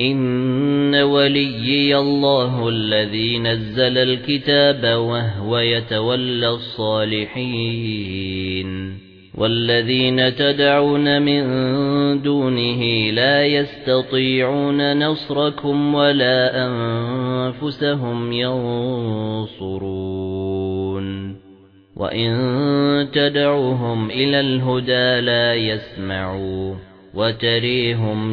إِنَّ وَلِيِّيَ اللَّهُ الَّذِي نَزَّلَ الْكِتَابَ وَهُوَ يَتَوَلَّى الصَّالِحِينَ وَالَّذِينَ تَدْعُونَ مِن دُونِهِ لَا يَسْتَطِيعُونَ نَصْرَكُمْ وَلَا أَنفُسَهُمْ يَنصُرُونَ وَإِن تَدْعُوهُمْ إِلَى الْهُدَى لَا يَسْمَعُوا وَتَرِيهِمْ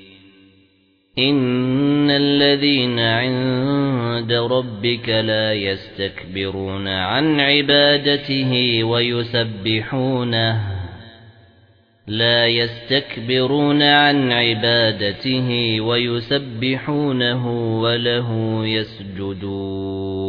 إن الذين عند ربك لا يستكبرون عن عبادته ويسبحونه لا يستكبرون عن عبادته ويسبحونه وله يسجدون